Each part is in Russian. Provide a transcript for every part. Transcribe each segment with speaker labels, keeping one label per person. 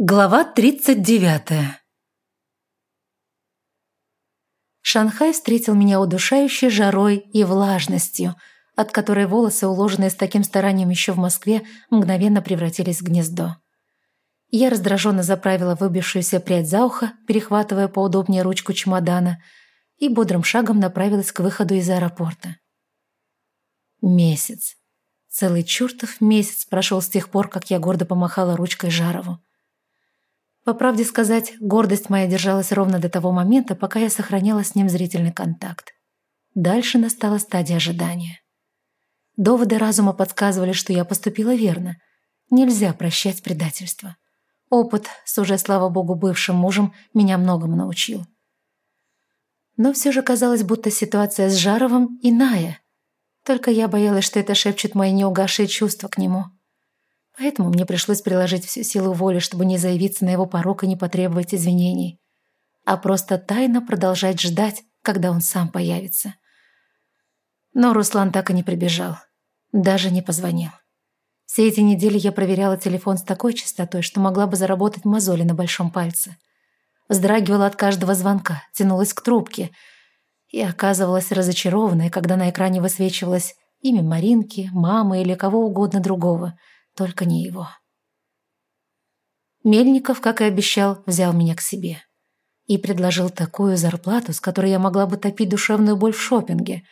Speaker 1: Глава 39 Шанхай встретил меня удушающей жарой и влажностью, от которой волосы, уложенные с таким старанием еще в Москве, мгновенно превратились в гнездо. Я раздраженно заправила выбившуюся прядь за ухо, перехватывая поудобнее ручку чемодана, и бодрым шагом направилась к выходу из аэропорта. Месяц. Целый чертов месяц прошел с тех пор, как я гордо помахала ручкой Жарову. По правде сказать, гордость моя держалась ровно до того момента, пока я сохраняла с ним зрительный контакт. Дальше настала стадия ожидания. Доводы разума подсказывали, что я поступила верно. Нельзя прощать предательство. Опыт с уже, слава богу, бывшим мужем меня многому научил. Но все же казалось, будто ситуация с Жаровым иная. Только я боялась, что это шепчет мои неугасшие чувства к нему. Поэтому мне пришлось приложить всю силу воли, чтобы не заявиться на его порог и не потребовать извинений, а просто тайно продолжать ждать, когда он сам появится. Но Руслан так и не прибежал, даже не позвонил. Все эти недели я проверяла телефон с такой частотой, что могла бы заработать мозоли на большом пальце. Вздрагивала от каждого звонка, тянулась к трубке и оказывалась разочарованной, когда на экране высвечивалось имя Маринки, мамы или кого угодно другого — только не его. Мельников, как и обещал, взял меня к себе. И предложил такую зарплату, с которой я могла бы топить душевную боль в шопинге.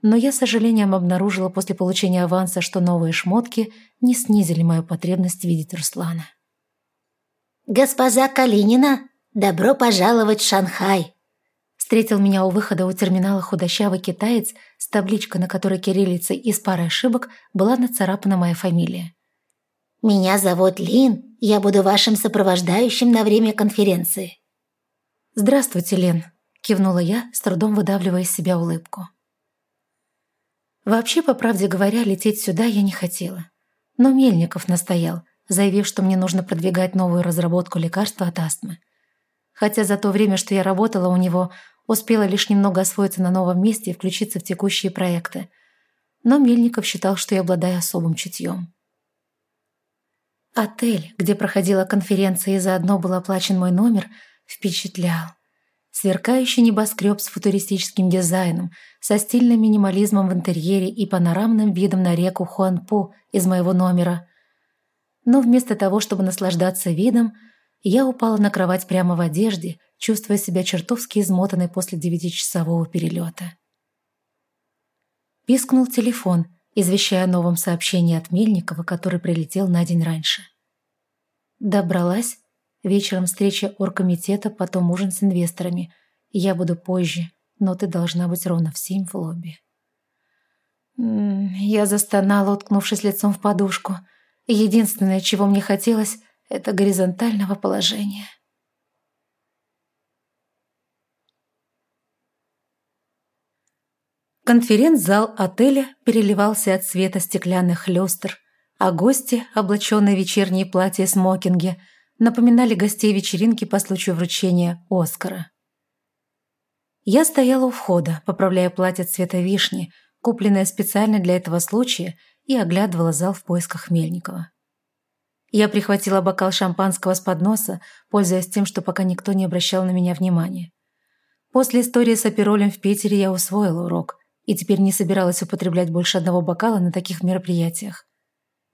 Speaker 1: Но я с сожалением обнаружила после получения аванса, что новые шмотки не снизили мою потребность видеть Руслана.
Speaker 2: «Госпожа Калинина, добро пожаловать в Шанхай!»
Speaker 1: Встретил меня у выхода у терминала худощавый китаец с табличкой, на которой кириллицей из пары ошибок была нацарапана моя фамилия.
Speaker 2: Меня зовут Лин, я буду вашим сопровождающим на время конференции».
Speaker 1: «Здравствуйте, Лин», — кивнула я, с трудом выдавливая из себя улыбку. Вообще, по правде говоря, лететь сюда я не хотела. Но Мельников настоял, заявив, что мне нужно продвигать новую разработку лекарства от астмы. Хотя за то время, что я работала у него, успела лишь немного освоиться на новом месте и включиться в текущие проекты. Но Мельников считал, что я обладаю особым чутьем. Отель, где проходила конференция и заодно был оплачен мой номер, впечатлял. Сверкающий небоскреб с футуристическим дизайном, со стильным минимализмом в интерьере и панорамным видом на реку Хуанпу из моего номера. Но вместо того, чтобы наслаждаться видом, я упала на кровать прямо в одежде, чувствуя себя чертовски измотанной после девятичасового перелета. Пискнул телефон — извещая о новом сообщении от Мельникова, который прилетел на день раньше. Добралась. Вечером встреча оргкомитета, потом ужин с инвесторами. Я буду позже, но ты должна быть ровно в семь в лобби. Я застонала, уткнувшись лицом в подушку. Единственное, чего мне хотелось, это горизонтального положения. Конференц-зал отеля переливался от света стеклянных люстр, а гости, облаченные в вечерние платья и смокинги, напоминали гостей вечеринки по случаю вручения Оскара. Я стояла у входа, поправляя платье цвета вишни, купленное специально для этого случая, и оглядывала зал в поисках Мельникова. Я прихватила бокал шампанского с подноса, пользуясь тем, что пока никто не обращал на меня внимания. После истории с оперолем в Питере я усвоила урок – и теперь не собиралась употреблять больше одного бокала на таких мероприятиях.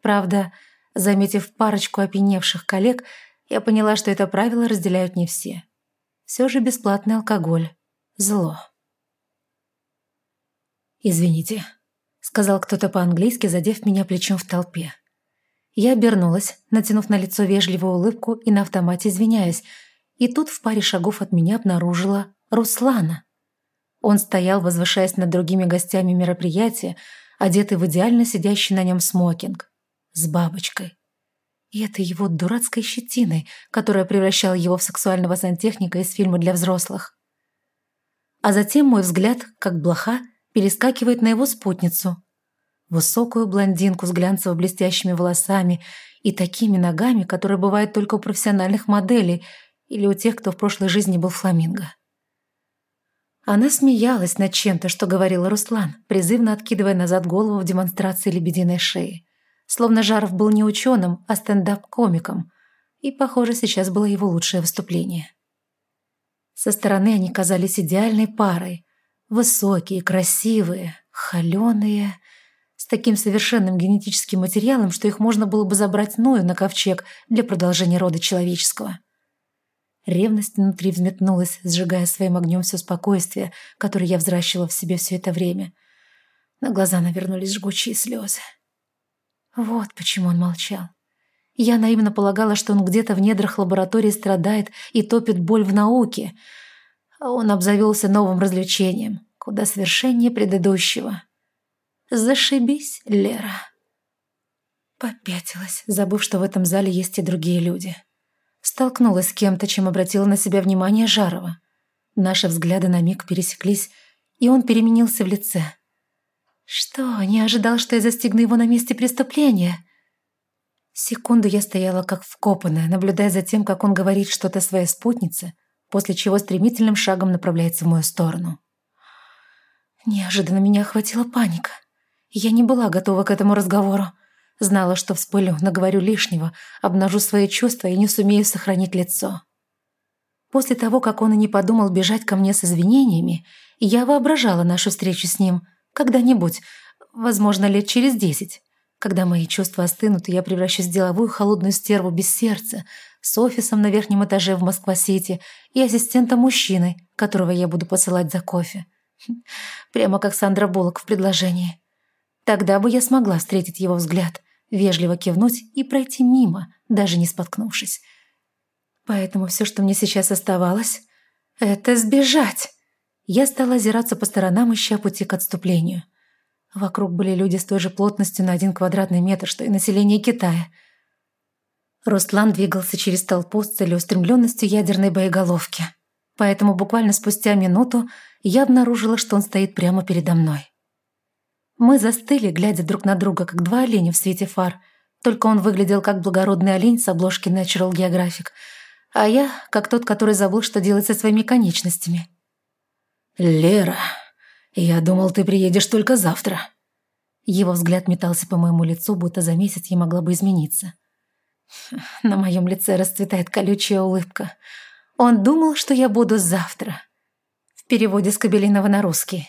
Speaker 1: Правда, заметив парочку опьяневших коллег, я поняла, что это правило разделяют не все. Все же бесплатный алкоголь – зло. «Извините», – сказал кто-то по-английски, задев меня плечом в толпе. Я обернулась, натянув на лицо вежливую улыбку и на автомате извиняясь, и тут в паре шагов от меня обнаружила Руслана. Он стоял, возвышаясь над другими гостями мероприятия, одетый в идеально сидящий на нем смокинг, с бабочкой. И это его дурацкой щетиной, которая превращала его в сексуального сантехника из фильма для взрослых. А затем мой взгляд, как блоха, перескакивает на его спутницу. Высокую блондинку с глянцево-блестящими волосами и такими ногами, которые бывают только у профессиональных моделей или у тех, кто в прошлой жизни был фламинго. Она смеялась над чем-то, что говорил Руслан, призывно откидывая назад голову в демонстрации лебединой шеи. Словно Жаров был не ученым, а стендап-комиком. И, похоже, сейчас было его лучшее выступление. Со стороны они казались идеальной парой. Высокие, красивые, холеные, с таким совершенным генетическим материалом, что их можно было бы забрать Ною на ковчег для продолжения рода человеческого. Ревность внутри взметнулась, сжигая своим огнем все спокойствие, которое я взращивала в себе все это время. На глаза навернулись жгучие слезы. Вот почему он молчал. Я наивно полагала, что он где-то в недрах лаборатории страдает и топит боль в науке, а он обзавелся новым развлечением, куда совершеннее предыдущего. Зашибись, Лера. Попятилась, забыв, что в этом зале есть и другие люди. Столкнулась с кем-то, чем обратила на себя внимание Жарова. Наши взгляды на миг пересеклись, и он переменился в лице. Что, не ожидал, что я застигну его на месте преступления? Секунду я стояла как вкопанная, наблюдая за тем, как он говорит что-то своей спутнице, после чего стремительным шагом направляется в мою сторону. Неожиданно меня охватила паника. Я не была готова к этому разговору. Знала, что вспылю, наговорю лишнего, обнажу свои чувства и не сумею сохранить лицо. После того, как он и не подумал бежать ко мне с извинениями, я воображала нашу встречу с ним когда-нибудь, возможно, лет через десять. Когда мои чувства остынут, и я превращусь в деловую холодную стерву без сердца, с офисом на верхнем этаже в Москва-Сити и ассистентом мужчины, которого я буду посылать за кофе. Прямо как Сандра Буллок в предложении. Тогда бы я смогла встретить его взгляд, вежливо кивнуть и пройти мимо, даже не споткнувшись. Поэтому все, что мне сейчас оставалось, это сбежать. Я стала озираться по сторонам, ища пути к отступлению. Вокруг были люди с той же плотностью на один квадратный метр, что и население Китая. Руслан двигался через толпу с целеустремленностью ядерной боеголовки. Поэтому буквально спустя минуту я обнаружила, что он стоит прямо передо мной. Мы застыли, глядя друг на друга, как два оленя в свете фар. Только он выглядел как благородный олень с обложки Natural Geographic, а я как тот, который забыл, что делать со своими конечностями.
Speaker 3: «Лера», «Я думал, ты приедешь только завтра».
Speaker 1: Его взгляд метался по моему лицу, будто за месяц я могла бы измениться. На моем лице расцветает колючая улыбка. Он думал, что я буду завтра. В переводе с Кабелинова на русский.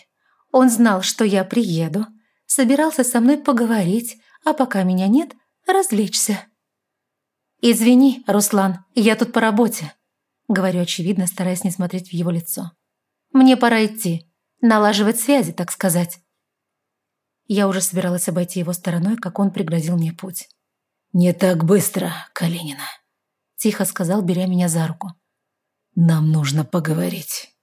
Speaker 1: Он знал, что я приеду, собирался со мной поговорить, а пока меня нет, развлечься. «Извини, Руслан, я тут по работе», — говорю очевидно, стараясь не смотреть в его лицо. «Мне пора идти налаживать связи, так сказать. Я уже собиралась обойти его стороной, как он преградил мне путь.
Speaker 3: «Не так быстро, Калинина», —
Speaker 1: тихо сказал, беря меня за руку.
Speaker 3: «Нам нужно поговорить».